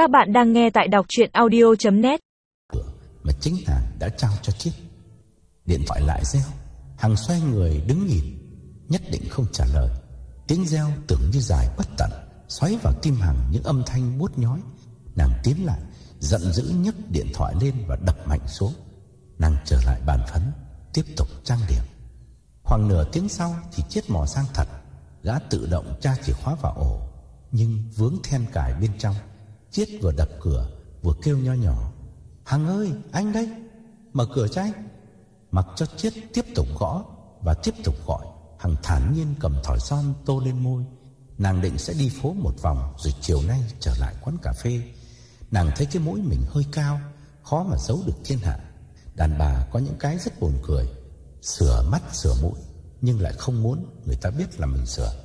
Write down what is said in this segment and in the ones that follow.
Các bạn đang nghe tại đọc chuyện audio.net Mà chính nàng đã trao cho chiếc Điện thoại lại reo. Hằng xoay người đứng nhìn. Nhất định không trả lời. Tiếng reo tưởng như dài bất tận, Xoáy vào tim Hằng những âm thanh buốt nhói. Nàng tiến lại, Giận dữ nhấc điện thoại lên và đập mạnh xuống. Nàng trở lại bàn phấn, Tiếp tục trang điểm. Khoảng nửa tiếng sau thì chiếc mò sang thật. Gã tự động tra chìa khóa vào ổ, Nhưng vướng then cài bên trong. Chiết vừa đập cửa, Vừa kêu nho nhỏ. Hằng ơi, anh đây, Mở cửa cho anh. Mặc cho Chiết tiếp tục gõ Và tiếp tục gọi, Hằng thản nhiên cầm thỏi son tô lên môi. Nàng định sẽ đi phố một vòng Rồi chiều nay trở lại quán cà phê. Nàng thấy cái mũi mình hơi cao, Khó mà giấu được thiên hạ. Đàn bà có những cái rất buồn cười, Sửa mắt, sửa mũi, Nhưng lại không muốn người ta biết là mình sửa.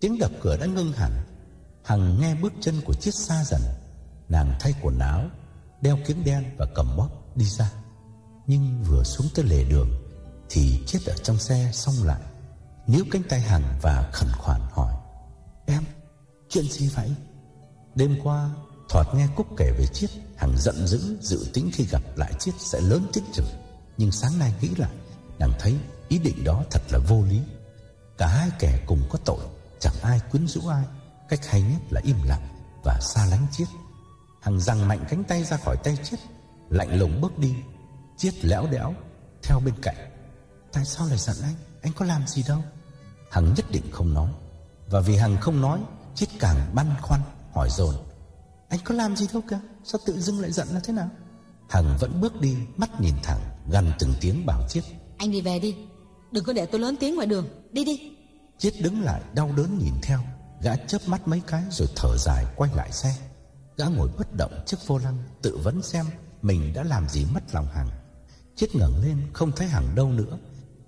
Tiếng đập cửa đã ngưng hẳn Hằng nghe bước chân của chiếc xa dần. Nàng thay quần áo Đeo kiếm đen và cầm bóp đi ra. Nhưng vừa xuống tới lề đường Thì chết ở trong xe xong lại. Níu cánh tay Hằng và khẩn khoản hỏi Em, chuyện gì vậy? Đêm qua Thoạt nghe Cúc kể về Chiết Hằng giận dữ dự tính khi gặp lại Chiết Sẽ lớn tiếng chửi. Nhưng sáng nay nghĩ lại Nàng thấy ý định đó thật là vô lý. Cả hai kẻ cùng có tội Chẳng ai quyến rũ ai. Cách hay nhất là im lặng Và xa lánh Chiết. Hằng giằng mạnh cánh tay ra khỏi tay Chiết Lạnh lùng bước đi Chiết lẽo đẽo theo bên cạnh. Tại sao lại giận anh? Anh có làm gì đâu? Hằng nhất định không nói. Và vì Hằng không nói Chiết càng băn khoăn hỏi dồn. Anh có làm gì đâu cả Sao tự dưng lại giận là thế nào? Hằng vẫn bước đi mắt nhìn thẳng Gần từng tiếng bảo Chiết. Anh đi về đi. Đừng có để tôi lớn tiếng ngoài đường. Đi đi. Chiết đứng lại đau đớn nhìn theo Gã chớp mắt mấy cái rồi thở dài quay lại xe. Gã ngồi bất động trước vô lăng, Tự vấn xem mình đã làm gì mất lòng Hằng. Chết ngẩng lên, không thấy Hằng đâu nữa.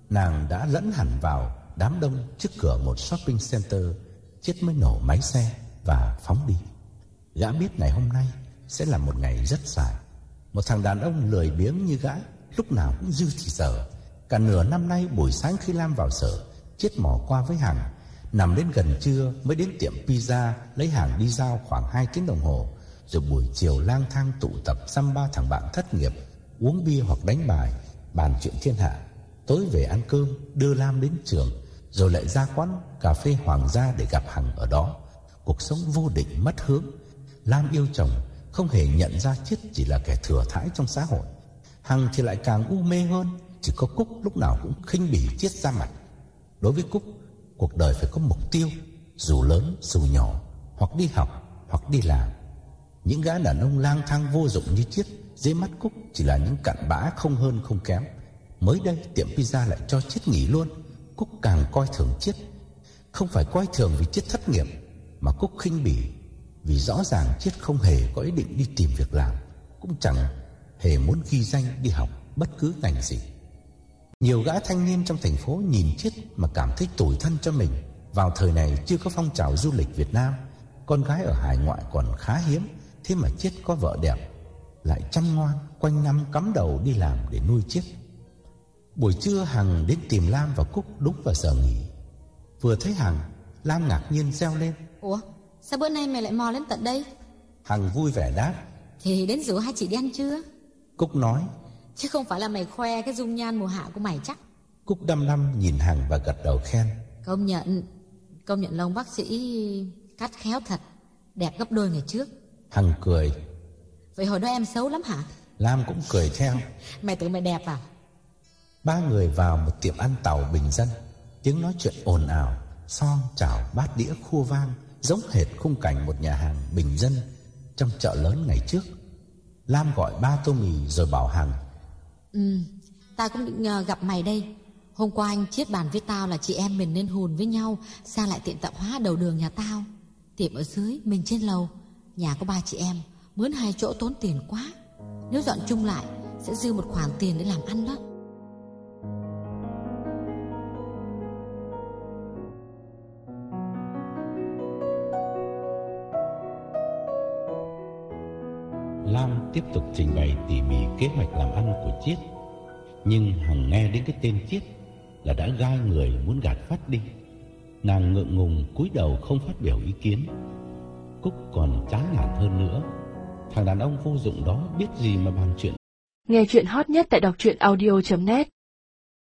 Nàng đã lẫn hẳn vào đám đông trước cửa một shopping center, chết mới nổ máy xe và phóng đi. Gã biết ngày hôm nay sẽ là một ngày rất dài. Một thằng đàn ông lười biếng như gã Lúc nào cũng dư thì giờ Cả nửa năm nay buổi sáng khi Lam vào sở, chết mò qua với Hằng. Nằm đến gần trưa mới đến tiệm pizza, Lấy hàng đi giao khoảng 2 tiếng đồng hồ. Rồi buổi chiều lang thang tụ tập Xăm ba thằng bạn thất nghiệp, Uống bia hoặc đánh bài, Bàn chuyện thiên hạ. Tối về ăn cơm, đưa Lam đến trường, Rồi lại ra quán cà phê Hoàng gia Để gặp Hằng ở đó. Cuộc sống vô định, mất hướng. Lam yêu chồng, Không hề nhận ra Chiết chỉ là kẻ thừa thãi trong xã hội. Hằng thì lại càng u mê hơn, Chỉ có Cúc lúc nào cũng khinh bỉ Chiết ra mặt. Đối với Cúc Cuộc đời phải có mục tiêu, Dù lớn, dù nhỏ, Hoặc đi học, hoặc đi làm. Những gã đàn ông lang thang vô dụng như Chiết Dưới mắt Cúc chỉ là những cặn bã không hơn không kém. Mới đây, tiệm pizza lại cho Chiết nghỉ luôn. Cúc càng coi thường Chiết Không phải coi thường vì Chiết thất nghiệp, Mà Cúc khinh bỉ Vì rõ ràng Chiết không hề có ý định đi tìm việc làm. Cũng chẳng hề muốn ghi danh đi học bất cứ ngành gì nhiều gã thanh niên trong thành phố nhìn chết mà cảm thấy tủi thân cho mình. Vào thời này chưa có phong trào du lịch Việt Nam, con gái ở hải ngoại còn khá hiếm, thế mà chết có vợ đẹp, lại chăm ngoan, quanh năm cắm đầu đi làm để nuôi chết. Buổi trưa Hằng đến tìm Lam và Cúc đúng vào giờ nghỉ. Vừa thấy Hằng, Lam ngạc nhiên reo lên. Ủa sao bữa nay mày lại mò lên tận đây Hằng vui vẻ đáp. Thì đến rủ hai chị đi ăn chưa Cúc nói. Chứ không phải là mày khoe cái dung nhan mùa hạ của mày chắc Cúc đăm đăm nhìn Hằng và gật đầu khen. Công nhận Công nhận lông bác sĩ cắt khéo thật Đẹp gấp đôi ngày trước Hằng cười. Vậy hồi đó em xấu lắm hả Lam cũng cười theo. Mày tưởng mày đẹp à Ba người vào một tiệm ăn tàu bình dân Tiếng nói chuyện ồn ào Son chảo bát đĩa khua vang Giống hệt khung cảnh một nhà hàng bình dân Trong chợ lớn ngày trước Lam gọi ba tô mì rồi bảo Hằng Ừ Ta cũng định uh, gặp mày đây. Hôm qua anh chiết bàn với tao là chị em mình nên hùn với nhau Sang lại tiệm tạp hóa đầu đường nhà tao. Tiệm ở dưới, mình trên lầu. Nhà có ba chị em Mướn hai chỗ tốn tiền quá. Nếu dọn chung lại Sẽ dư một khoản tiền để làm ăn đó. Lam tiếp tục trình bày tỉ mỉ kế hoạch làm ăn của Chiết Nhưng Hằng nghe đến cái tên Chiết Là đã gai người muốn gạt phát đi Nàng ngượng ngùng cúi đầu không phát biểu ý kiến Cúc còn chán nản hơn nữa. Thằng đàn ông vô dụng đó biết gì mà bàn chuyện. Nghe chuyện hot nhất tại đọc truyện audio.net